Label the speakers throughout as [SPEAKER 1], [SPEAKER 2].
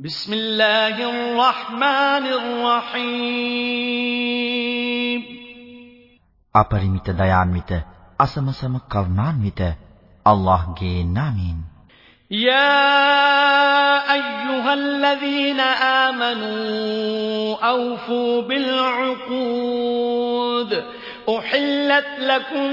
[SPEAKER 1] بسم الله الرحمن الرحيم
[SPEAKER 2] අපරිමිත දයාන්විත අසමසම කරුණාන්විත අල්ලාහ්ගේ නාමයෙන්
[SPEAKER 1] يا أيها الذين آمنوا أوفوا بالعقود أحلت لكم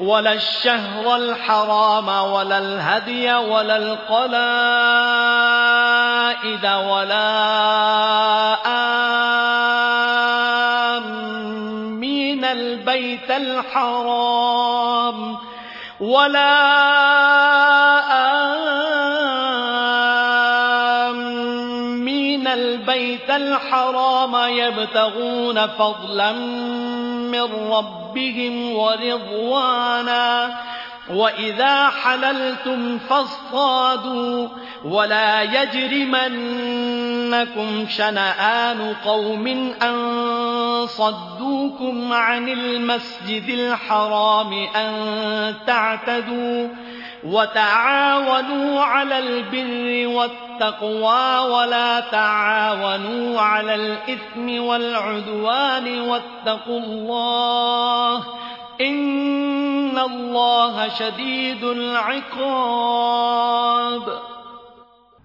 [SPEAKER 1] ولا الشهر الحرام ولا الهدي ولا القلائد ولا آمين البيت الحرام ولا آمين البيت الحرام يبتغون فضلا من ربهم ورضوانا. وإذا حللتم فاصطادوا ولا يجرمنكم شنآن قوم أن صدوكم عن المسجد الحرام أن تعتدوا وتعاونوا على البر والتقوى ولا تعاونوا على الإثم والعدوان واتقوا الله إن الله شديد العقاب.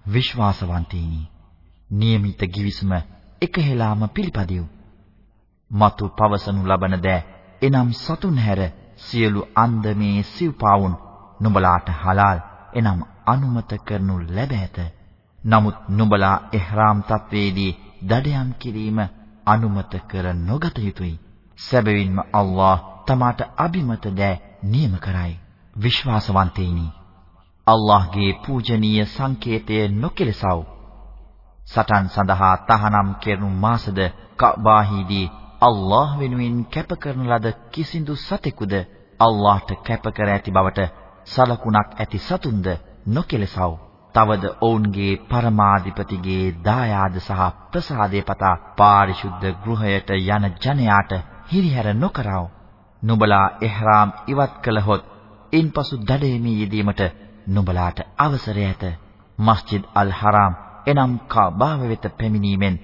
[SPEAKER 2] විශ්වාසවන්තීනි નિયમિત givisම එකහෙලාම පිළිපදියු. මතු පවසනු ලබන ද එනම් සතුන් හැර සියලු අන්දමේ සිව්පාවුන් නුඹලාට හලාල් එනම් අනුමත කරනු ලැබ ඇත. නමුත් නුඹලා ඉහ්රාම් තත්වයේදී දඩයම් කිරීම අනුමත කර නොගත යුතුය. සැබවින්ම අල්ලාහ් තමාට අබිමත දෑ නියම කරයි. විශ්වාසවන්තයිනි. අල්ලාහ්ගේ පූජනීය සංකේතය නොකෙලසව්. සටන් සඳහා තහනම් කෙරණු මාසද කබාහිදී අල්ලාහ් වෙනුවෙන් කැප කරන ලද කිසිදු සතෙකුද අල්ලාහ්ට කැප කර ඇති බවට සලකුණක් ඇති සතුන්ද නොකෙලසව්. තවද ඔවුන්ගේ පරමාධිපතිගේ දායාද සහ ප්‍රසාදය පතා පාරිශුද්ධ ගෘහයට යන ජනයාට හිරිහැර නොකරව. නුඹලා ඉහ්රාම් ඉවත් කළහොත් ඉන්පසු දඩයමේ යෙදීමට නුඹලාට අවසරය ඇත. මස්ජිද් අල් හරාම් එනම් කාබාව වෙත පැමිණීමෙන්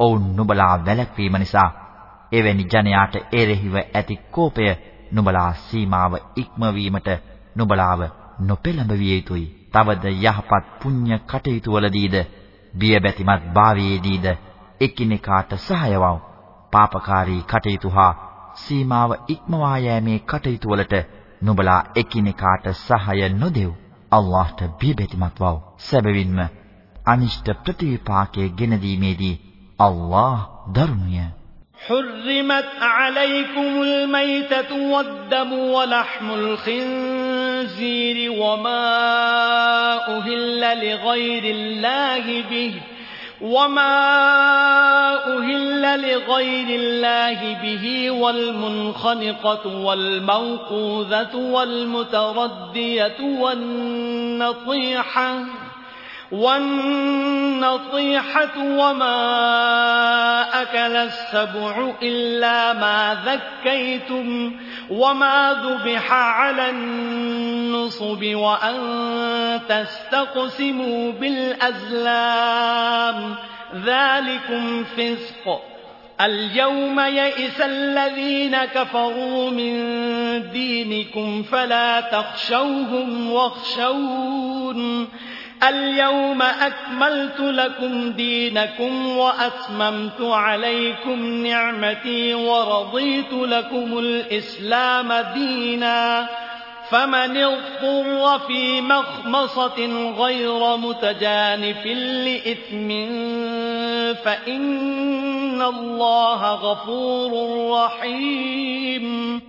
[SPEAKER 2] ඔවුන් නුඹලා වැළැක්වීම නිසා එවැනි ජනයාට එරෙහිව ඇති කෝපය නුඹලා සීමාව ඉක්මවීමට නුඹලාව නොපෙළඹ විය යුතුයි. තවද යහපත් පුණ්‍ය කටයුතු වලදීද බියබැතිමත් භාවයේදීද එකිනෙකාට සහායවව්. පාපකාරී කටයුතු හා සීමාව ඉක්මවා යෑමේ කටයුතු වලට නුඹලා එකිනෙකාට සහාය නොදෙව්. අල්ලාහ්ට බියබැතිමත් වව්. සැබවින්ම අනිෂ්ට ප්‍රතිවිපාකයේ ගෙන දීමේදී අල්ලාහ් දරුණුය.
[SPEAKER 1] حرمت عليكم الميتة والدم ولحم الخنزير وما أهل لغير الله به وما أهل لغير الله به والمنخنقة والموقوذة والمتردية والنطيحة والنطيحة وما أكل السبع إلا ما ذكيتم وما ذبح على النصب وأن تستقسموا بالأزلام. ذلكم فسق. اليوم يئس الذين كفروا من دينكم فلا تخشوهم واخشون. اليوم أكملت لكم دينكم وأتممت عليكم نعمتي ورضيت لكم الإسلام دينا. فمن اضطر في مخمصة غير متجانف لإثم فإن الله غفور رحيم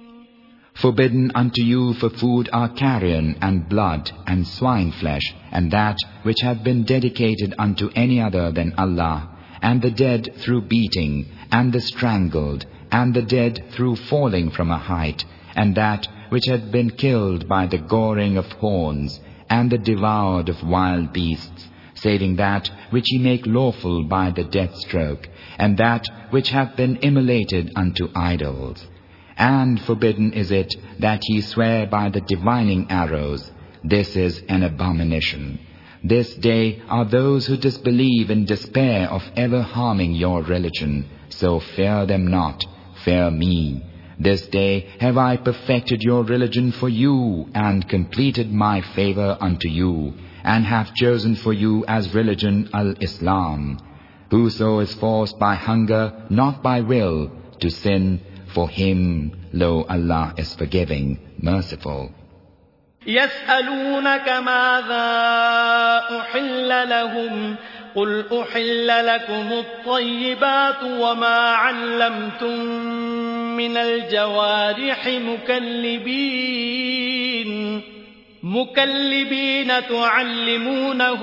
[SPEAKER 3] Forbidden unto you for food are carrion and blood and swine flesh, and that which hath been dedicated unto any other than Allah, and the dead through beating, and the strangled, and the dead through falling from a height, and that which had been killed by the goring of horns, and the devoured of wild beasts, saving that which ye make lawful by the death stroke, and that which hath been immolated unto idols. And forbidden is it that ye swear by the divining arrows. This is an abomination. This day are those who disbelieve in despair of ever harming your religion. So fear them not, fear me. This day have I perfected your religion for you and completed my favor unto you and have chosen for you as religion al-Islam. Whoso is forced by hunger, not by will, to sin, for him, lo, Allah is forgiving, merciful.
[SPEAKER 1] يسألونك ماذا أحل لهم قل أحل لكم الطيبات وما علمتم من الجوارح مكلبين مكلبين تعلمونهن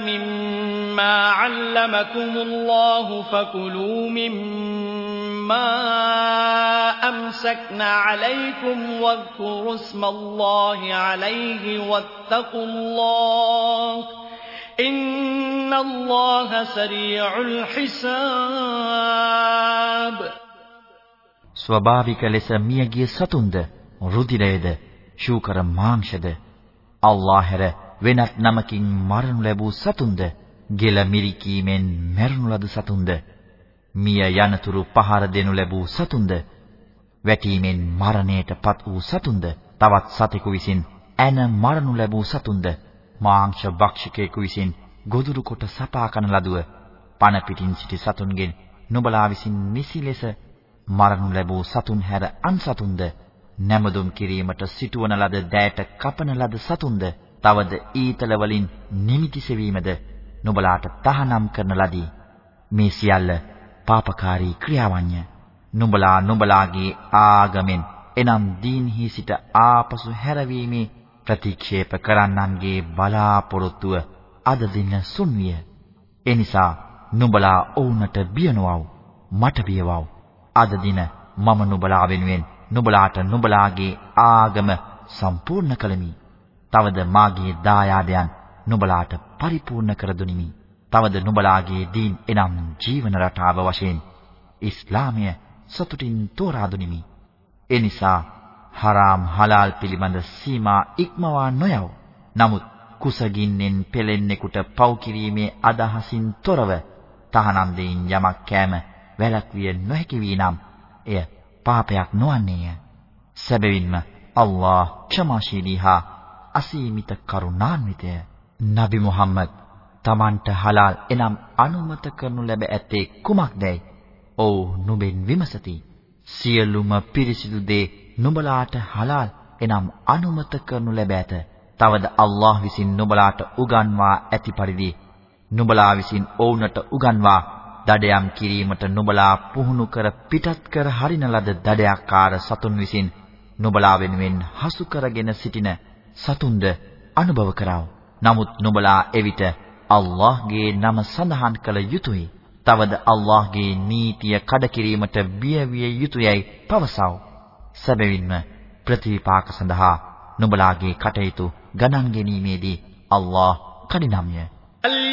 [SPEAKER 1] مما علمكم الله فكلوا مما أمسكن عليكم واذكروا اسم الله عليه واتقوا الله إن الله سريع الحساب.
[SPEAKER 2] ස්වභාවික ලෙස මියගිය සතුන්ද රුධිරයද ශූකර මාංශද? අල්ලාහ හැර වෙනත් නමකින් මරණු ලැබූ සතුන්ද ගෙල මිරිකීමෙන් මැරුණු ලද සතුන්ද? මිය යනතුරු පහර දෙනු ලැබූ සතුන්ද? වැටීමෙන් මරණයටපත් වූ සතුන්ද? තවත් සතෙකු විසින් ඇන මරණු ලැබූ සතුන්ද? මාංශ භක්ෂකයෙකු විසින් ගොදුරු කොට සපා කන ලදුව පණ පිටින් සිටි සතුන්ගෙන් නුඹලා විසින් නිසි ලෙස මරණු ලැබූ සතුන් හැර අන් සතුන්ද නැමදුම් කිරීමට සිටුවන ලද දෑට කපන ලද සතුන්ද? තවද ඊතල වලින් නිමිති සෙවීමද? නුඹලාට තහනම් කරන ලදී. මේ සියල්ල පාපකාරී ක්‍රියාවන්ය. නුඹලා නුඹලාගේ ආගමෙන් එනම් දීන්හි සිට ආපසු හැරවීමේ ප්‍රතික්ෂේප කරන්නන්ගේ බලාපොරොත්තුව අද දින සුන්විය. එනිසා නුඹලා ඔවුන්ට බිය නොවව් මට බියවව්. අද දින මම නුඹලා වෙනුවෙන් නුඹලාට නුඹලාගේ ආගම සම්පූර්ණ කළමි. තවද මාගේ දායාදයන් නුඹලාට පරිපූර්ණ කර දුනිමි. තවද නුඹලාගේ දීන් එනම් ජීවන රටාව වශයෙන් ඉස්ලාමය සතුටින් තෝරා දුනිමි. එනිසා හරාම් හලාල් පිළිබඳ සීමා ඉක්මවා නොයව්. නමුත් කුසගින්නෙන් පෙලෙන්නෙකුට පව් කිරීමේ අදහසින් තොරව තහනම් දෙයින් යමක් කෑම වැළැක්විය නොහැකි වී නම් එය පාපයක් නොවන්නේය. සැබවින්ම අල්ලාහ් ක්ෂමාශීලී හා අසීමිත කරුණාන්විතය. නබි මුහම්මද් තමන්ට හලාල් එනම් අනුමත කරනු ලැබ ඇත්තේ කුමක්දයි? ඔව් නුඹෙන් විමසති. සියලුම පිරිසිදු දේ නුඹලාට හලාල් එනම් අනුමත කරනු ලැබ ඇත. තවද අල්ලාහ් විසින් නුඹලාට උගන්වා ඇති පරිදි නුඹලා විසින් ඔවුන්ට උගන්වා දඩයම් කිරීමට නුඹලා පුහුණු කර පිටත් කර හරින ලද දඩයක්කාර සතුන් විසින් නුඹලා වෙනුවෙන් හසු කරගෙන සිටින සතුන්ද අනුභව කරව. නමුත් නුඹලා එවිට අල්ලාහ්ගේ නම සඳහන් කළ යුතුය. තවද අල්ලාහ්ගේ නීතිය කඩ කිරීමට බිය විය යුතුයයි පවසව. සැබවින්ම ප්‍රතිපාක සඳහා නුඹලාගේ කටයුතු ගණන් ගැනීමේදී අල්ලාහ් කඩිනම්ය.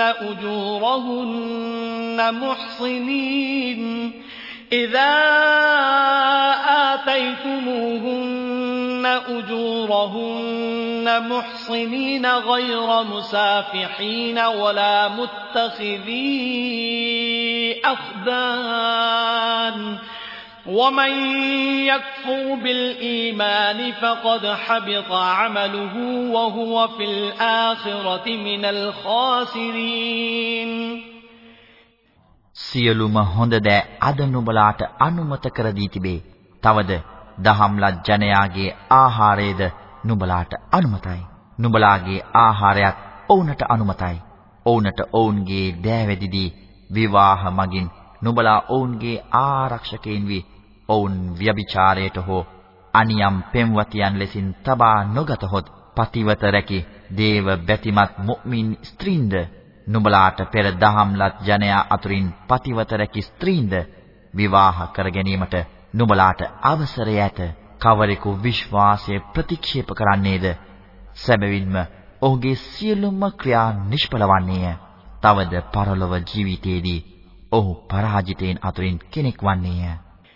[SPEAKER 1] أجورهن محصنين إذا آتيتموهن أجورهن محصنين غير مسافحين ولا متخذي أخدان ومن يكفر بالإيمان فقد حبط عمله وهو في الآخرة من الخاسرين
[SPEAKER 2] සියලුම හොඳ දෑ අද නුඹලාට අනුමත කර දී තිබේ. තවද දහම්ලත් ජනයාගේ ආහාරයේද නුඹලාට අනුමතයි. නුඹලාගේ ආහාරයත් ඔවුන්ට අනුමතයි. ඔවුන්ට ඔවුන්ගේ දෑවැදිදී විවාහ මගින් නුඹලා ඔවුන්ගේ ආරක්ෂකයින් වී ඔවුන් ව්‍යභිචාරයට හෝ අනියම් පෙම්වතියන් ලෙසින් තබා නොගතහොත් පතිවත රැකි දේව බැතිමත් මුමින් ස්ත්‍රීන්ද නුඹලාට පෙර දහම්ලත් ජනයා අතුරින් පතිවත රැකි ස්ත්‍රීන්ද විවාහ කර ගැනීමට නුඹලාට අවසරය ඇත කවරෙකු විශ්වාසය ප්‍රතික්ෂේප කරන්නේද සැබවින්ම ඔහුගේ සියලුම ක්‍රියා නිෂ්ඵල වන්නේය. තවද පරලොව ජීවිතයේදී ඔහු පරාජිතයින් අතුරින් කෙනෙක් වන්නේය.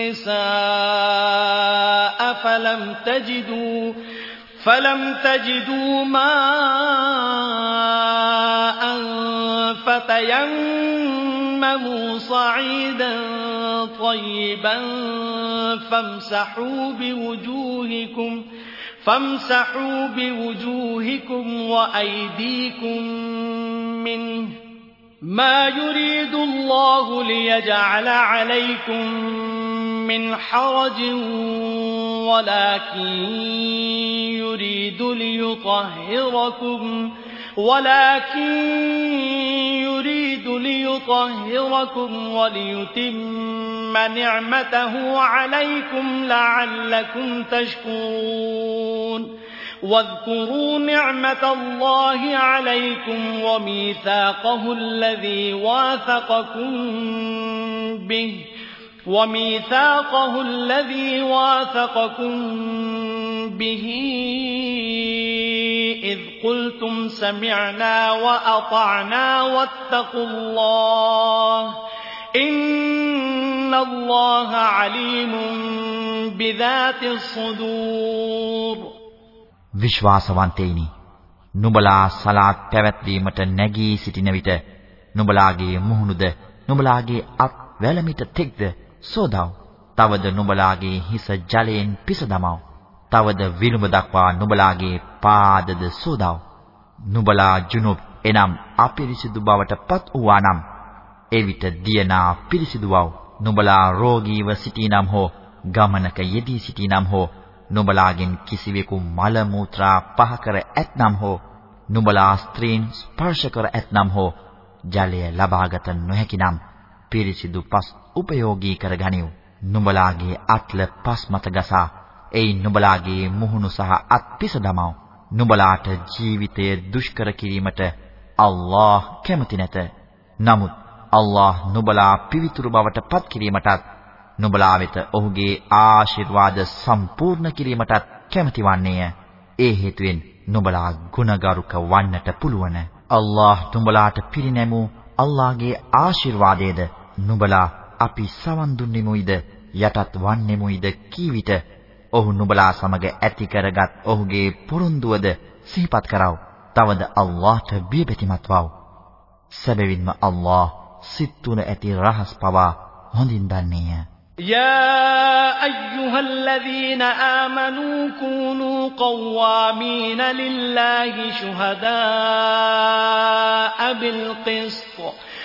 [SPEAKER 1] النساء فلم تجدوا فلم تجدوا ماء فتيمموا صعيدا طيبا فامسحوا بوجوهكم فامسحوا بوجوهكم وأيديكم منه. ما يريد الله ليجعل عليكم من حرج ولكن يريد ليطهركم ولكن يريد ليطهركم وليتم نعمته عليكم لعلكم تشكرون. واذكروا نعمة الله عليكم وميثاقه الذي واثقكم به. وميثاقه الذي واثقكم به إذ قلتم سمعنا وأطعنا واتقوا الله إن الله عليم بذات الصدور
[SPEAKER 2] විශ්වාසවන්තයිනි නුඹලා සලාත් පැවැත්වීමට නැගී සිටින විට නුඹලාගේ මුහුණුද නුඹලාගේ අත් වැලමිට තෙක්ද සෝදව. තවද නුඹලාගේ හිස ජලයෙන් පිස දමව. තවද විලුඹ දක්වා නුඹලාගේ පාදද සෝදව. නුඹලා ජුනුබ් එනම් අපිරිසිදු බවට පත් වූානම් එවිට දියනා පිරිසිදු වව්. නුඹලා රෝගීව සිටිනම් හෝ ගමනක යෙදී සිටිනම් හෝ නුඹලාගෙන් කිසිවෙකු මල මූත්‍රා පහ කර ඇතනම් හෝ නුඹලා ස්ත්‍රීන් ස්පර්ශ කර ඇතනම් හෝ ජලය ලබාගත නොහැකිනම් පිරිසිදු පස් උපයෝගී කරගනිව්. නුඹලාගේ අත්ල පස් මත ගසා එයින් නුඹලාගේ මුහුණු සහ අත් පිස දමව්. නුඹලාට ජීවිතය දුෂ්කර කිරීමට අල්ලාහ් කැමති නැත. නමුත් අල්ලාහ් නුඹලා පිවිතුරු බවට පත් කිරීමටත් නුඹලා වෙත ඔහුගේ ආශිර්වාද සම්පූර්ණ කිරීමටත් කැමති වන්නේය. ඒ හේතුවෙන් නුඹලා ගුණගරුක වන්නට පුළුවන්. අල්ලාහ් නුඹලාට පිරිනැමූ අල්ලාහ්ගේ ආශිර්වාදයේද නුඹලා අපි සවන් දුන්නෙමුයිද යටත් වන්නෙමුයිද කී විට ඔහු නුඹලා සමග ඇති කරගත් ඔහුගේ පුරුන්දුවද සිහිපත් කරව. තවද අල්ලාහට බියබැතිමත් වව්. සැබවින්ම අල්ලාහ සිත් තුන ඇති රහස් පවා හොඳින් දන්නේය.
[SPEAKER 1] يا أيها الذين آمنوا كونوا قوامين لله شهداء بالقسط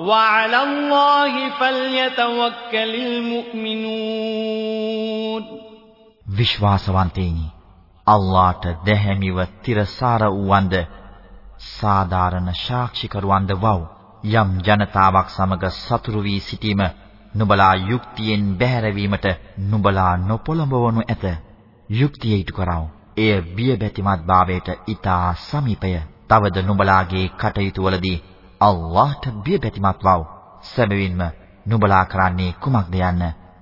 [SPEAKER 1] وعلى الله فليتوكل المؤمنون
[SPEAKER 2] විශ්වාසවන්තයිනි අල්ලාහට දැහැමිව තිරසාර වූවන්ද සාධාරණ සාක්ෂිකරුවන්ද වව් යම් ජනතාවක් සමග සතුරු වී සිටීම නුඹලා යුක්තියෙන් බැහැරවීමට නුඹලා නොපොළඹවනු ඇත යුක්තිය ඊට කරව එය බියබැතිමත් භාවයට ඊටා සමීපය තවද නුඹලාගේ කටයුතු වලදී අල්ලාහට බියබැතිමත් වව්. සැබවින්ම නුඹලා කරන්නේ කුමක්ද යන්න